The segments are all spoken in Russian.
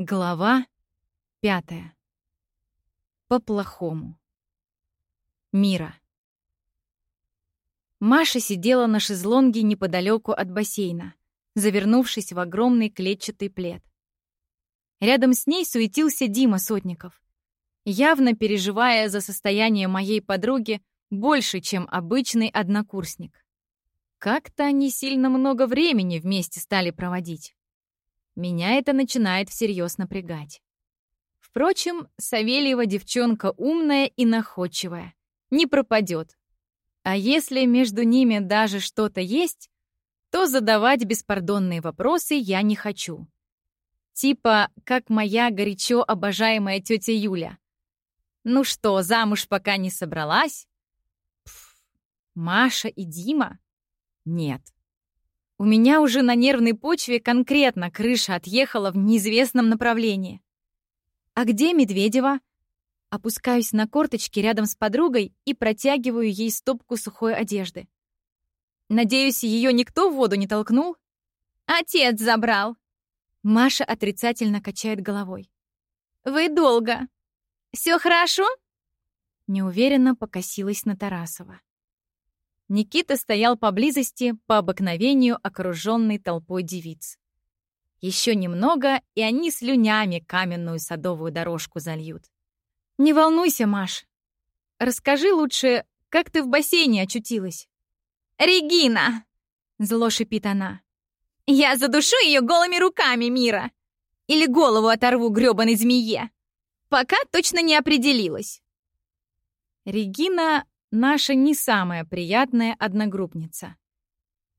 Глава пятая. По-плохому. Мира. Маша сидела на шезлонге неподалеку от бассейна, завернувшись в огромный клетчатый плед. Рядом с ней суетился Дима Сотников, явно переживая за состояние моей подруги больше, чем обычный однокурсник. Как-то они сильно много времени вместе стали проводить. Меня это начинает всерьез напрягать. Впрочем, Савельева девчонка умная и находчивая. Не пропадет. А если между ними даже что-то есть, то задавать беспардонные вопросы я не хочу. Типа, как моя горячо обожаемая тетя Юля. Ну что, замуж пока не собралась? Пф, Маша и Дима? Нет. У меня уже на нервной почве конкретно крыша отъехала в неизвестном направлении. «А где Медведева?» Опускаюсь на корточки рядом с подругой и протягиваю ей стопку сухой одежды. Надеюсь, ее никто в воду не толкнул? Отец забрал. Маша отрицательно качает головой. Вы долго. Все хорошо? Неуверенно покосилась на Тарасова. Никита стоял поблизости, по обыкновению окруженный толпой девиц. Еще немного, и они слюнями каменную садовую дорожку зальют. «Не волнуйся, Маш. Расскажи лучше, как ты в бассейне очутилась?» «Регина!» — зло шипит она. «Я задушу ее голыми руками, Мира! Или голову оторву грёбаной змее! Пока точно не определилась!» Регина наша не самая приятная одногруппница.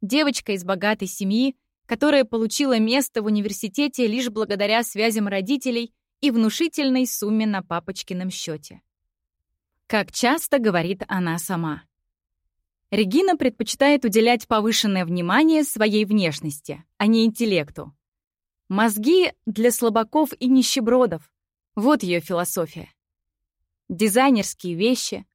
Девочка из богатой семьи, которая получила место в университете лишь благодаря связям родителей и внушительной сумме на папочкином счете. Как часто говорит она сама. Регина предпочитает уделять повышенное внимание своей внешности, а не интеллекту. Мозги для слабаков и нищебродов. Вот ее философия. Дизайнерские вещи,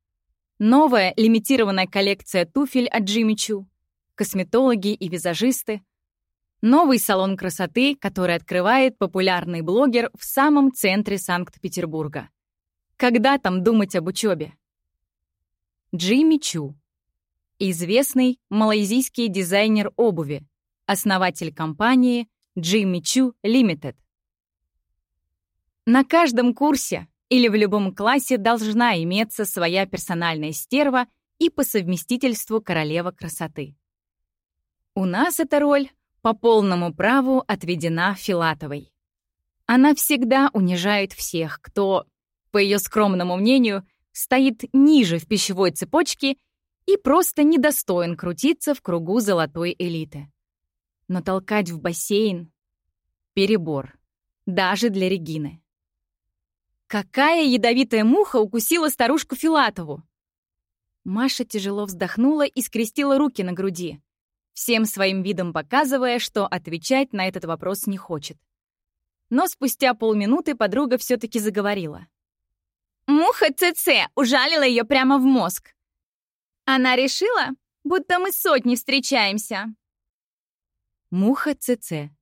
Новая лимитированная коллекция туфель от Джимми Чу, косметологи и визажисты, новый салон красоты, который открывает популярный блогер в самом центре Санкт-Петербурга. Когда там думать об учебе? Джимми Чу. Известный малайзийский дизайнер обуви, основатель компании Джимми Чу Limited. На каждом курсе или в любом классе должна иметься своя персональная стерва и по совместительству королева красоты. У нас эта роль по полному праву отведена Филатовой. Она всегда унижает всех, кто, по ее скромному мнению, стоит ниже в пищевой цепочке и просто недостоин крутиться в кругу золотой элиты. Но толкать в бассейн — перебор, даже для Регины. Какая ядовитая муха укусила старушку Филатову? Маша тяжело вздохнула и скрестила руки на груди, всем своим видом показывая, что отвечать на этот вопрос не хочет. Но спустя полминуты подруга все-таки заговорила. «Муха ЦЦ ужалила ее прямо в мозг. Она решила, будто мы сотни встречаемся». Муха ЦЦ.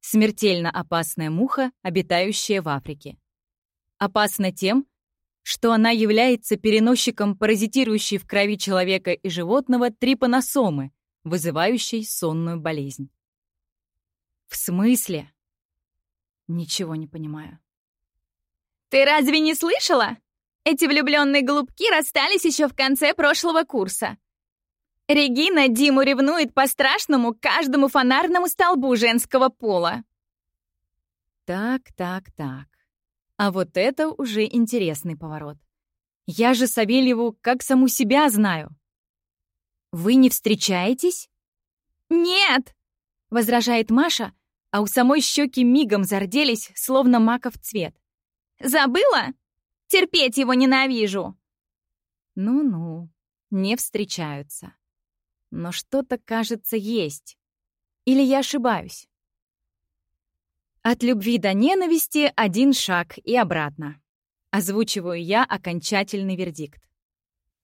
Смертельно опасная муха, обитающая в Африке опасна тем, что она является переносчиком паразитирующей в крови человека и животного трипаносомы, вызывающей сонную болезнь. В смысле? Ничего не понимаю. Ты разве не слышала? Эти влюбленные голубки расстались еще в конце прошлого курса. Регина Диму ревнует по-страшному каждому фонарному столбу женского пола. Так, так, так. А вот это уже интересный поворот. Я же Савельеву как саму себя знаю. Вы не встречаетесь? Нет, возражает Маша, а у самой щеки мигом зарделись, словно маков цвет. Забыла? Терпеть его ненавижу. Ну-ну, не встречаются. Но что-то, кажется, есть. Или я ошибаюсь? От любви до ненависти один шаг и обратно. Озвучиваю я окончательный вердикт.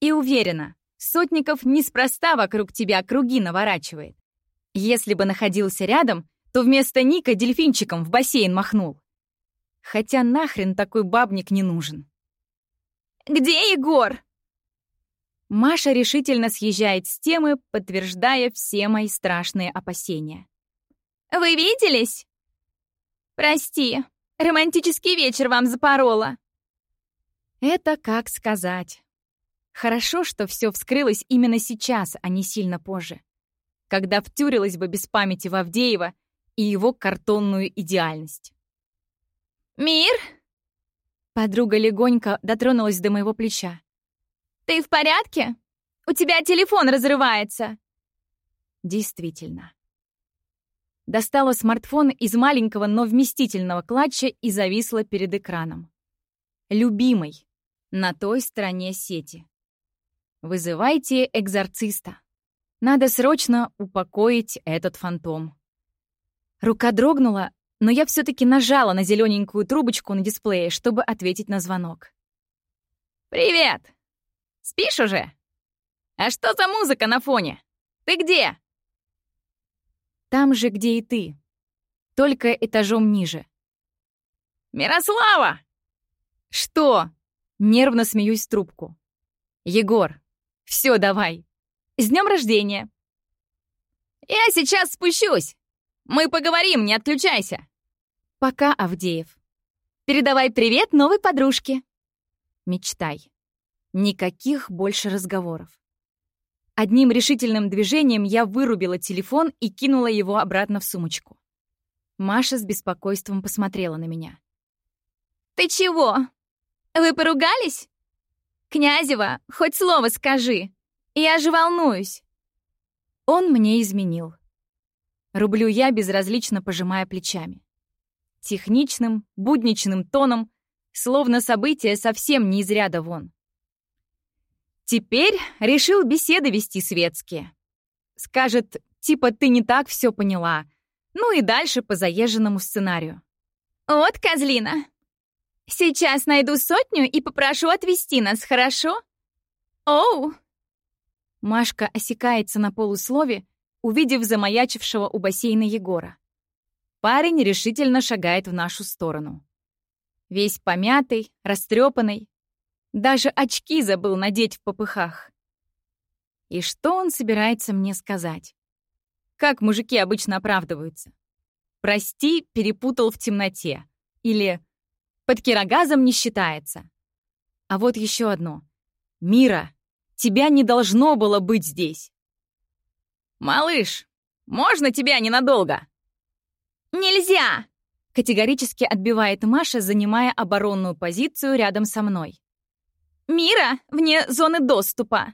И уверена, Сотников неспроста вокруг тебя круги наворачивает. Если бы находился рядом, то вместо Ника дельфинчиком в бассейн махнул. Хотя нахрен такой бабник не нужен. «Где Егор?» Маша решительно съезжает с темы, подтверждая все мои страшные опасения. «Вы виделись?» «Прости, романтический вечер вам запорола». Это как сказать. Хорошо, что все вскрылось именно сейчас, а не сильно позже, когда втюрилась бы без памяти в Авдеева и его картонную идеальность. «Мир?» Подруга легонько дотронулась до моего плеча. «Ты в порядке? У тебя телефон разрывается!» Действительно. Достала смартфон из маленького, но вместительного клатча и зависла перед экраном. Любимый. На той стороне сети. Вызывайте экзорциста. Надо срочно упокоить этот фантом. Рука дрогнула, но я все-таки нажала на зелененькую трубочку на дисплее, чтобы ответить на звонок. «Привет! Спишь уже? А что за музыка на фоне? Ты где?» «Там же, где и ты. Только этажом ниже». «Мирослава!» «Что?» — нервно смеюсь в трубку. «Егор, все, давай. С днем рождения!» «Я сейчас спущусь. Мы поговорим, не отключайся!» Пока, Авдеев. Передавай привет новой подружке. Мечтай. Никаких больше разговоров. Одним решительным движением я вырубила телефон и кинула его обратно в сумочку. Маша с беспокойством посмотрела на меня. «Ты чего? Вы поругались? Князева, хоть слово скажи. Я же волнуюсь». Он мне изменил. Рублю я, безразлично пожимая плечами техничным, будничным тоном, словно событие совсем не из ряда вон. Теперь решил беседы вести светские. Скажет, типа, ты не так все поняла. Ну и дальше по заезженному сценарию. Вот, козлина. Сейчас найду сотню и попрошу отвезти нас, хорошо? Оу! Машка осекается на полуслове, увидев замаячившего у бассейна Егора. Парень решительно шагает в нашу сторону. Весь помятый, растрепанный. Даже очки забыл надеть в попыхах. И что он собирается мне сказать? Как мужики обычно оправдываются? «Прости, перепутал в темноте». Или «Под кирогазом не считается». А вот еще одно. «Мира, тебя не должно было быть здесь». «Малыш, можно тебя ненадолго?» «Нельзя!» — категорически отбивает Маша, занимая оборонную позицию рядом со мной. «Мира вне зоны доступа!»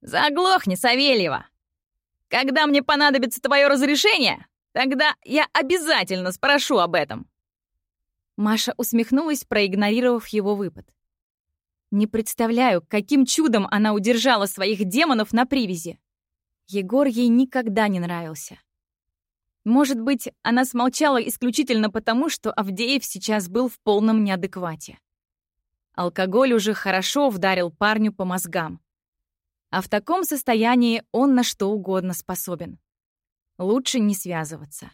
«Заглохни, Савельева! Когда мне понадобится твое разрешение, тогда я обязательно спрошу об этом!» Маша усмехнулась, проигнорировав его выпад. Не представляю, каким чудом она удержала своих демонов на привязи. Егор ей никогда не нравился. Может быть, она смолчала исключительно потому, что Авдеев сейчас был в полном неадеквате. Алкоголь уже хорошо вдарил парню по мозгам. А в таком состоянии он на что угодно способен. Лучше не связываться.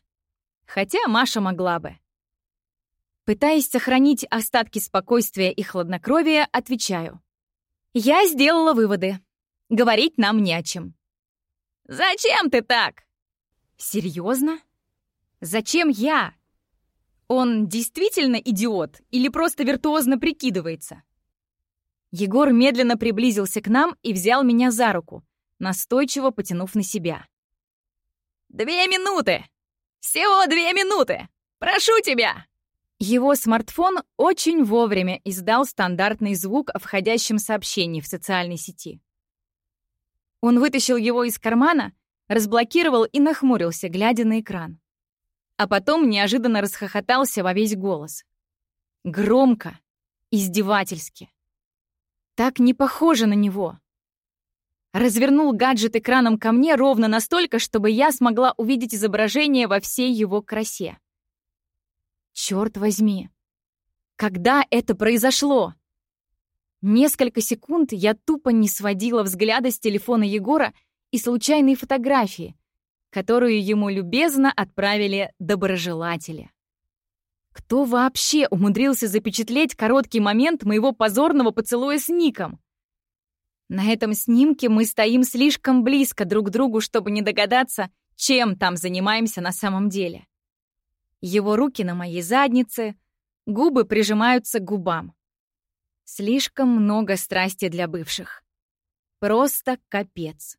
Хотя Маша могла бы. Пытаясь сохранить остатки спокойствия и хладнокровия, отвечаю. Я сделала выводы. Говорить нам не о чем. «Зачем ты так?» Серьезно? Зачем я? Он действительно идиот или просто виртуозно прикидывается? Егор медленно приблизился к нам и взял меня за руку, настойчиво потянув на себя. «Две минуты! Всего две минуты! Прошу тебя!» Его смартфон очень вовремя издал стандартный звук о входящем сообщении в социальной сети. Он вытащил его из кармана разблокировал и нахмурился, глядя на экран. А потом неожиданно расхохотался во весь голос. Громко, издевательски. Так не похоже на него. Развернул гаджет экраном ко мне ровно настолько, чтобы я смогла увидеть изображение во всей его красе. Черт возьми! Когда это произошло? Несколько секунд я тупо не сводила взгляда с телефона Егора и случайные фотографии, которую ему любезно отправили доброжелатели. Кто вообще умудрился запечатлеть короткий момент моего позорного поцелуя с Ником? На этом снимке мы стоим слишком близко друг к другу, чтобы не догадаться, чем там занимаемся на самом деле. Его руки на моей заднице, губы прижимаются к губам. Слишком много страсти для бывших. Просто капец.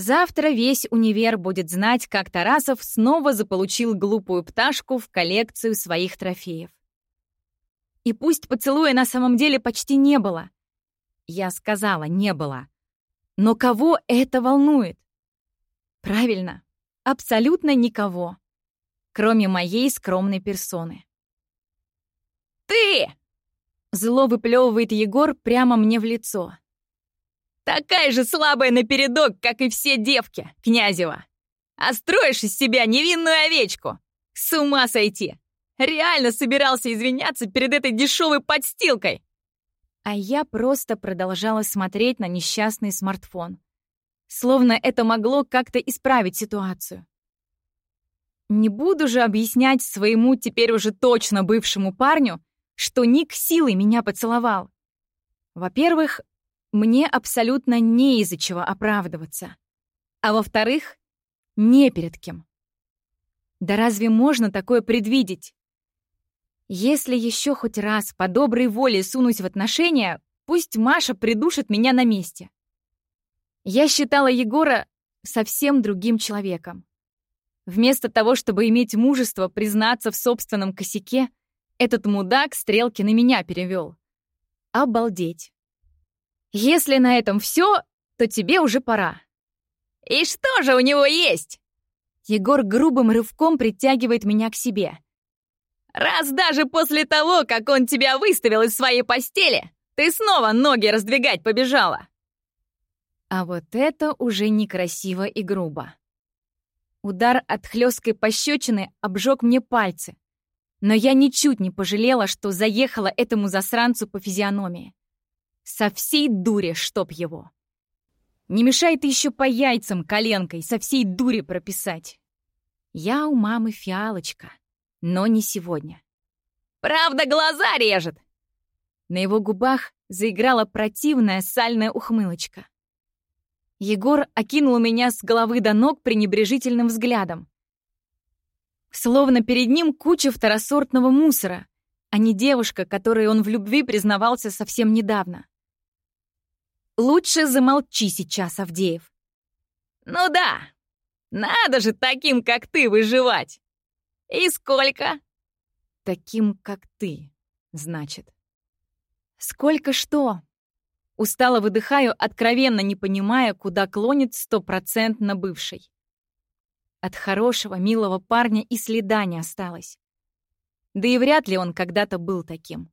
Завтра весь универ будет знать, как Тарасов снова заполучил глупую пташку в коллекцию своих трофеев. И пусть поцелуя на самом деле почти не было. Я сказала, не было. Но кого это волнует? Правильно, абсолютно никого, кроме моей скромной персоны. «Ты!» Зло выплевывает Егор прямо мне в лицо. Такая же слабая напередок, как и все девки, Князева. А строишь из себя невинную овечку. С ума сойти. Реально собирался извиняться перед этой дешевой подстилкой. А я просто продолжала смотреть на несчастный смартфон. Словно это могло как-то исправить ситуацию. Не буду же объяснять своему теперь уже точно бывшему парню, что Ник силой меня поцеловал. Во-первых, мне абсолютно не из-за чего оправдываться. А во-вторых, не перед кем. Да разве можно такое предвидеть? Если еще хоть раз по доброй воле сунусь в отношения, пусть Маша придушит меня на месте. Я считала Егора совсем другим человеком. Вместо того, чтобы иметь мужество признаться в собственном косяке, этот мудак стрелки на меня перевел. Обалдеть. Если на этом все, то тебе уже пора. И что же у него есть? Егор грубым рывком притягивает меня к себе. Раз даже после того, как он тебя выставил из своей постели, ты снова ноги раздвигать побежала. А вот это уже некрасиво и грубо. Удар от хлесткой пощечины обжег мне пальцы. Но я ничуть не пожалела, что заехала этому засранцу по физиономии. Со всей дури, чтоб его. Не мешает еще по яйцам коленкой со всей дури прописать. Я у мамы фиалочка, но не сегодня. «Правда, глаза режет!» На его губах заиграла противная сальная ухмылочка. Егор окинул меня с головы до ног пренебрежительным взглядом. Словно перед ним куча второсортного мусора, а не девушка, которой он в любви признавался совсем недавно. Лучше замолчи сейчас, Авдеев. Ну да, надо же таким, как ты, выживать. И сколько? Таким, как ты, значит. Сколько что? Устало выдыхаю, откровенно не понимая, куда клонит стопроцентно бывший. От хорошего, милого парня и следа не осталось. Да и вряд ли он когда-то был таким.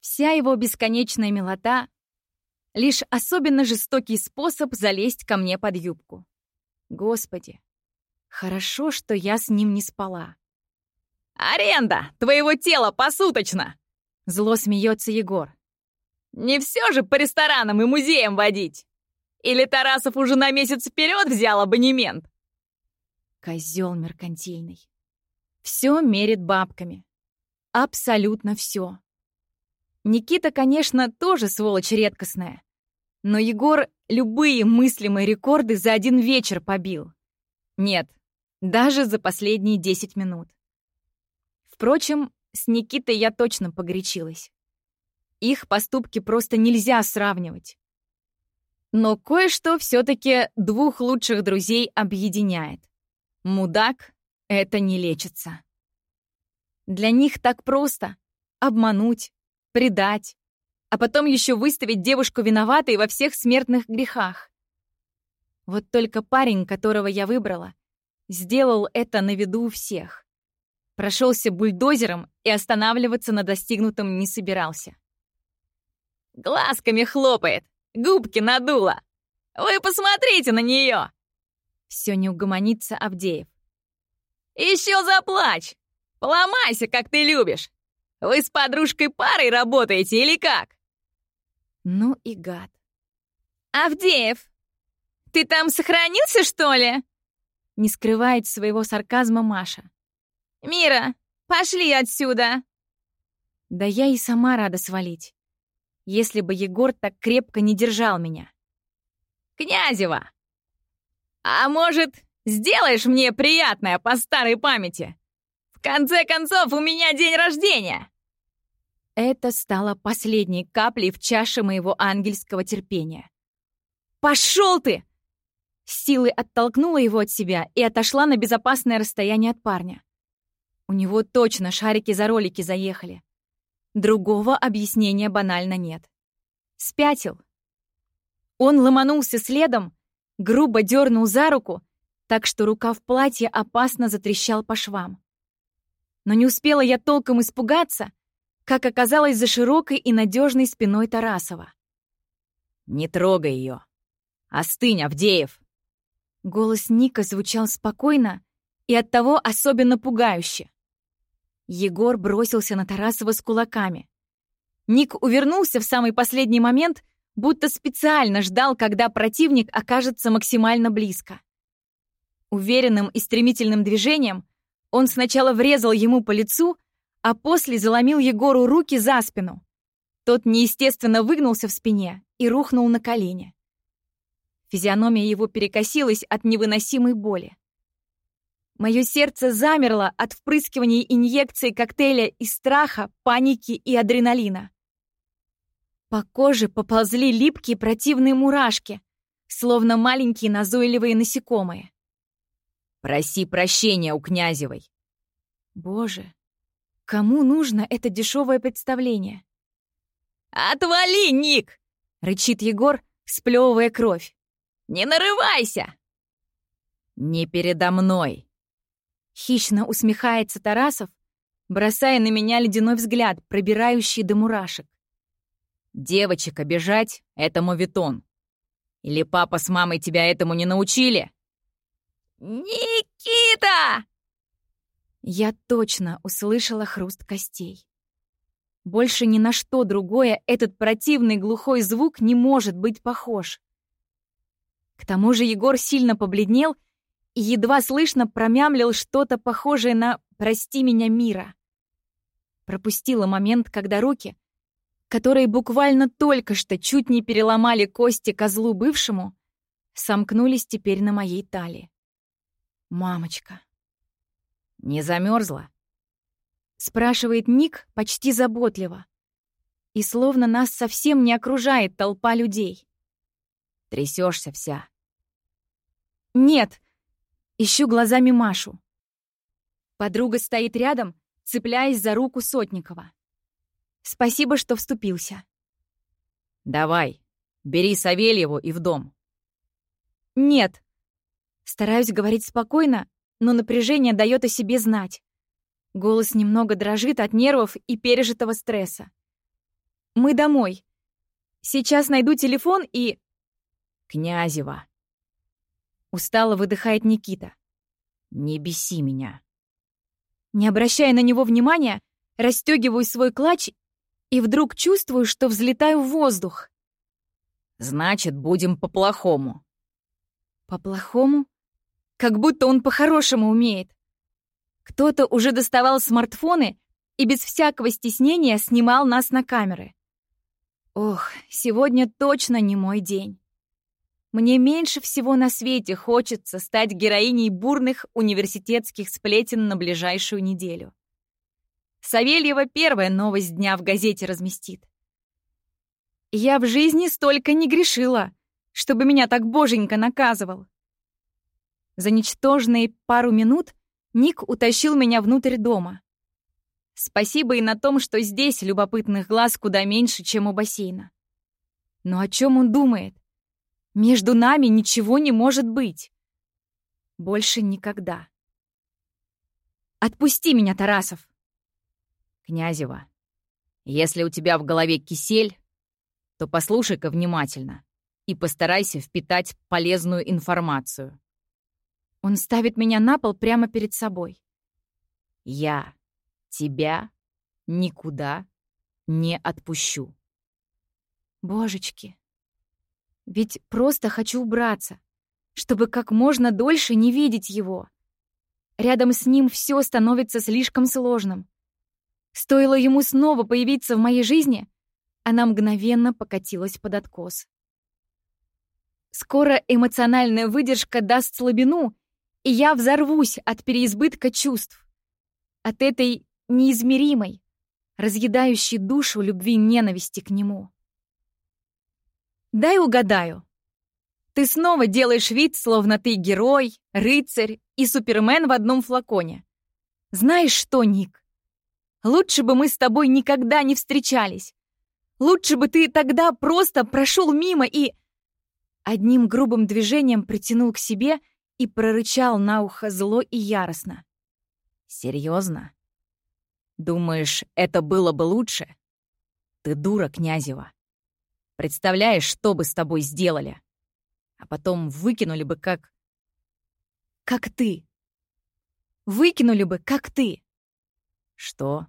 Вся его бесконечная милота Лишь особенно жестокий способ залезть ко мне под юбку. Господи, хорошо, что я с ним не спала. «Аренда твоего тела посуточно!» Зло смеется Егор. «Не все же по ресторанам и музеям водить! Или Тарасов уже на месяц вперед взял абонемент?» Козел меркантильный. Все мерит бабками. Абсолютно все. Никита, конечно, тоже сволочь редкостная. Но Егор любые мыслимые рекорды за один вечер побил. Нет, даже за последние 10 минут. Впрочем, с Никитой я точно погорячилась. Их поступки просто нельзя сравнивать. Но кое-что все-таки двух лучших друзей объединяет. Мудак — это не лечится. Для них так просто — обмануть, предать, а потом еще выставить девушку виноватой во всех смертных грехах. Вот только парень, которого я выбрала, сделал это на виду у всех. Прошелся бульдозером и останавливаться на достигнутом не собирался. «Глазками хлопает, губки надула. Вы посмотрите на нее!» Все не угомонится Авдеев. «Еще заплачь! Поломайся, как ты любишь! Вы с подружкой парой работаете или как?» Ну и гад. «Авдеев, ты там сохранился, что ли?» Не скрывает своего сарказма Маша. «Мира, Пошли отсюда!» Да я и сама рада свалить, если бы Егор так крепко не держал меня. «Князева! А может, сделаешь мне приятное по старой памяти? В конце концов, у меня день рождения!» Это стало последней каплей в чаше моего ангельского терпения. «Пошел ты!» С силой оттолкнула его от себя и отошла на безопасное расстояние от парня. У него точно шарики за ролики заехали. Другого объяснения банально нет. Спятил. Он ломанулся следом, грубо дернул за руку, так что рука в платье опасно затрещал по швам. Но не успела я толком испугаться, как оказалось за широкой и надежной спиной Тарасова. «Не трогай ее! Остынь, Авдеев!» Голос Ника звучал спокойно и оттого особенно пугающе. Егор бросился на Тарасова с кулаками. Ник увернулся в самый последний момент, будто специально ждал, когда противник окажется максимально близко. Уверенным и стремительным движением он сначала врезал ему по лицу, а после заломил Егору руки за спину. Тот неестественно выгнулся в спине и рухнул на колени. Физиономия его перекосилась от невыносимой боли. Мое сердце замерло от впрыскивания инъекции коктейля из страха, паники и адреналина. По коже поползли липкие противные мурашки, словно маленькие назойливые насекомые. «Проси прощения у Князевой!» Боже, Кому нужно это дешевое представление? «Отвали, Ник!» — рычит Егор, сплевывая кровь. «Не нарывайся!» «Не передо мной!» Хищно усмехается Тарасов, бросая на меня ледяной взгляд, пробирающий до мурашек. «Девочек обижать — это моветон. Или папа с мамой тебя этому не научили?» «Никита!» Я точно услышала хруст костей. Больше ни на что другое этот противный глухой звук не может быть похож. К тому же Егор сильно побледнел и едва слышно промямлил что-то похожее на «прости меня, мира». Пропустила момент, когда руки, которые буквально только что чуть не переломали кости козлу бывшему, сомкнулись теперь на моей талии. «Мамочка». «Не замерзла?» Спрашивает Ник почти заботливо. И словно нас совсем не окружает толпа людей. Трясешься вся. «Нет!» Ищу глазами Машу. Подруга стоит рядом, цепляясь за руку Сотникова. Спасибо, что вступился. «Давай, бери Савельеву и в дом». «Нет». Стараюсь говорить спокойно, но напряжение дает о себе знать. Голос немного дрожит от нервов и пережитого стресса. «Мы домой. Сейчас найду телефон и...» «Князева!» Устало выдыхает Никита. «Не беси меня!» Не обращая на него внимания, расстегиваю свой клатч и вдруг чувствую, что взлетаю в воздух. «Значит, будем по-плохому». «По-плохому?» Как будто он по-хорошему умеет. Кто-то уже доставал смартфоны и без всякого стеснения снимал нас на камеры. Ох, сегодня точно не мой день. Мне меньше всего на свете хочется стать героиней бурных университетских сплетен на ближайшую неделю. Савельева первая новость дня в газете разместит. Я в жизни столько не грешила, чтобы меня так боженька наказывал. За ничтожные пару минут Ник утащил меня внутрь дома. Спасибо и на том, что здесь любопытных глаз куда меньше, чем у бассейна. Но о чем он думает? Между нами ничего не может быть. Больше никогда. Отпусти меня, Тарасов. Князева, если у тебя в голове кисель, то послушай-ка внимательно и постарайся впитать полезную информацию. Он ставит меня на пол прямо перед собой. Я тебя никуда не отпущу. Божечки. Ведь просто хочу убраться, чтобы как можно дольше не видеть его. Рядом с ним все становится слишком сложным. Стоило ему снова появиться в моей жизни, она мгновенно покатилась под откос. Скоро эмоциональная выдержка даст слабину, и я взорвусь от переизбытка чувств. От этой неизмеримой, разъедающей душу любви ненависти к нему. Дай угадаю. Ты снова делаешь вид, словно ты герой, рыцарь и супермен в одном флаконе. Знаешь что, Ник? Лучше бы мы с тобой никогда не встречались. Лучше бы ты тогда просто прошел мимо и... Одним грубым движением притянул к себе и прорычал на ухо зло и яростно. «Серьезно? Думаешь, это было бы лучше? Ты дура, Князева. Представляешь, что бы с тобой сделали? А потом выкинули бы как... Как ты. Выкинули бы, как ты. Что?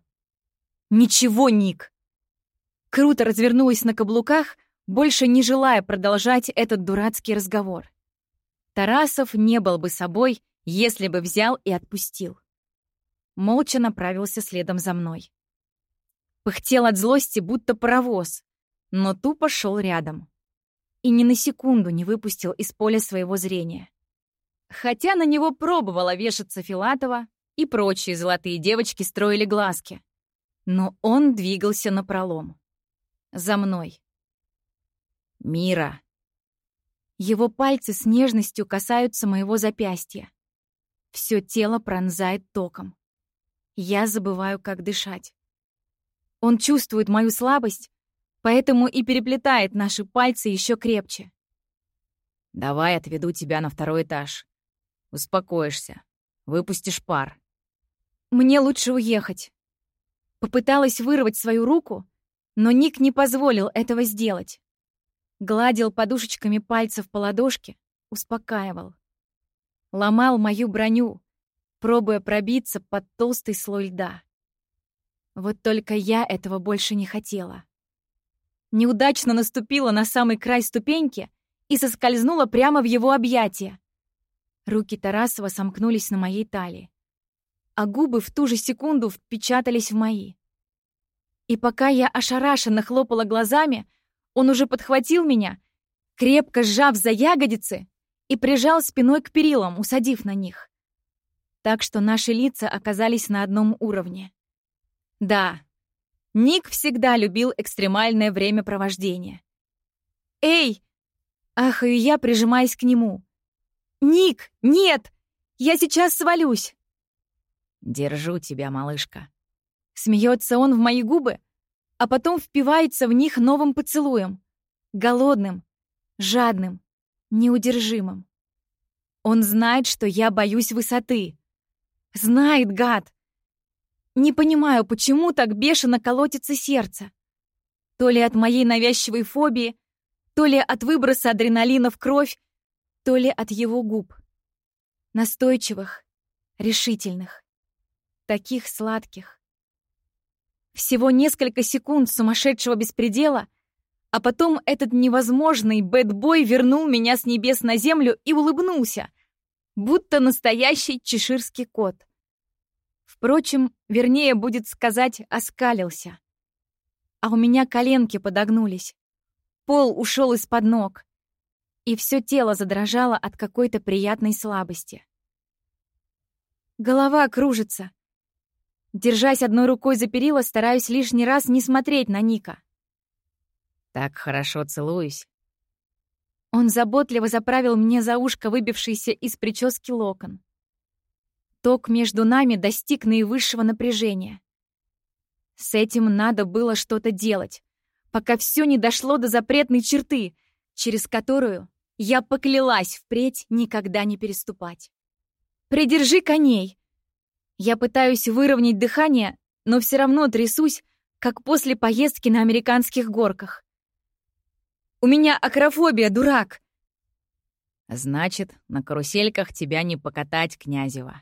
Ничего, Ник. Круто развернулась на каблуках, больше не желая продолжать этот дурацкий разговор. Тарасов не был бы собой, если бы взял и отпустил. Молча направился следом за мной. Пыхтел от злости, будто паровоз, но тупо шел рядом. И ни на секунду не выпустил из поля своего зрения. Хотя на него пробовала вешаться Филатова, и прочие золотые девочки строили глазки. Но он двигался напролом. За мной. «Мира!» Его пальцы с нежностью касаются моего запястья. Все тело пронзает током. Я забываю, как дышать. Он чувствует мою слабость, поэтому и переплетает наши пальцы еще крепче. «Давай отведу тебя на второй этаж. Успокоишься. Выпустишь пар». «Мне лучше уехать». Попыталась вырвать свою руку, но Ник не позволил этого сделать. Гладил подушечками пальцев по ладошке, успокаивал. Ломал мою броню, пробуя пробиться под толстый слой льда. Вот только я этого больше не хотела неудачно наступила на самый край ступеньки и соскользнула прямо в его объятия. Руки Тарасова сомкнулись на моей талии, а губы в ту же секунду впечатались в мои. И пока я ошарашенно хлопала глазами, он уже подхватил меня, крепко сжав за ягодицы и прижал спиной к перилам, усадив на них. Так что наши лица оказались на одном уровне. Да, Ник всегда любил экстремальное времяпровождение. «Эй!» — ахаю я, прижимаясь к нему. «Ник, нет! Я сейчас свалюсь!» «Держу тебя, малышка!» Смеется он в мои губы, а потом впивается в них новым поцелуем. Голодным, жадным, неудержимым. Он знает, что я боюсь высоты. Знает, гад! Не понимаю, почему так бешено колотится сердце. То ли от моей навязчивой фобии, то ли от выброса адреналина в кровь, то ли от его губ. Настойчивых, решительных, таких сладких. Всего несколько секунд сумасшедшего беспредела, а потом этот невозможный бэтбой вернул меня с небес на землю и улыбнулся, будто настоящий чеширский кот. Впрочем, вернее будет сказать «оскалился». А у меня коленки подогнулись. Пол ушел из-под ног. И все тело задрожало от какой-то приятной слабости. Голова кружится. Держась одной рукой за перила, стараюсь лишний раз не смотреть на Ника. «Так хорошо целуюсь». Он заботливо заправил мне за ушко выбившийся из прически локон. Ток между нами достиг наивысшего напряжения. С этим надо было что-то делать, пока все не дошло до запретной черты, через которую я поклялась впредь никогда не переступать. «Придержи коней!» Я пытаюсь выровнять дыхание, но все равно трясусь, как после поездки на американских горках. «У меня акрофобия, дурак!» «Значит, на карусельках тебя не покатать, Князева»,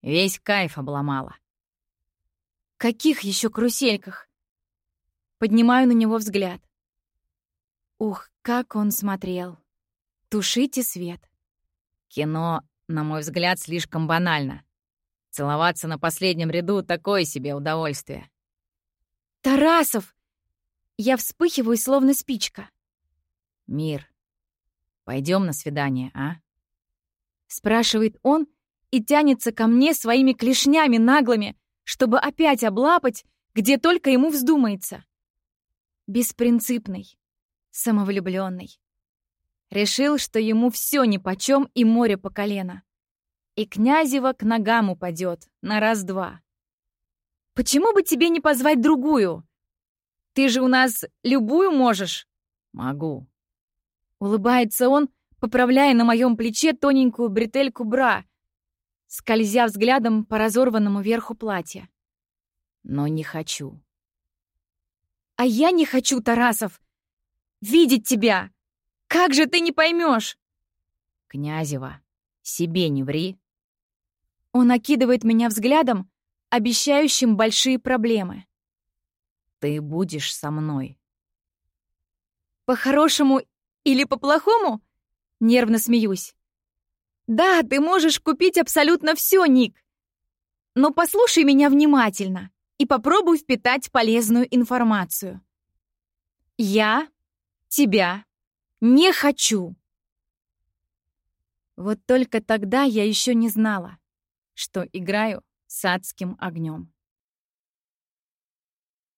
Весь кайф обломала. Каких еще карусельках? Поднимаю на него взгляд. Ух, как он смотрел. Тушите свет. Кино, на мой взгляд, слишком банально. Целоваться на последнем ряду — такое себе удовольствие. «Тарасов!» Я вспыхиваю, словно спичка. «Мир, пойдем на свидание, а?» Спрашивает он и тянется ко мне своими клешнями наглыми, чтобы опять облапать, где только ему вздумается. Беспринципный, самовлюбленный. Решил, что ему все нипочем и море по колено. И Князева к ногам упадет на раз-два. Почему бы тебе не позвать другую? Ты же у нас любую можешь. Могу. Улыбается он, поправляя на моем плече тоненькую бретельку бра, скользя взглядом по разорванному верху платья. Но не хочу. А я не хочу, Тарасов, видеть тебя. Как же ты не поймешь? Князева, себе не ври. Он окидывает меня взглядом, обещающим большие проблемы. Ты будешь со мной. По-хорошему или по-плохому? Нервно смеюсь. Да, ты можешь купить абсолютно все, Ник. Но послушай меня внимательно и попробуй впитать полезную информацию. Я тебя не хочу. Вот только тогда я еще не знала, что играю с адским огнем.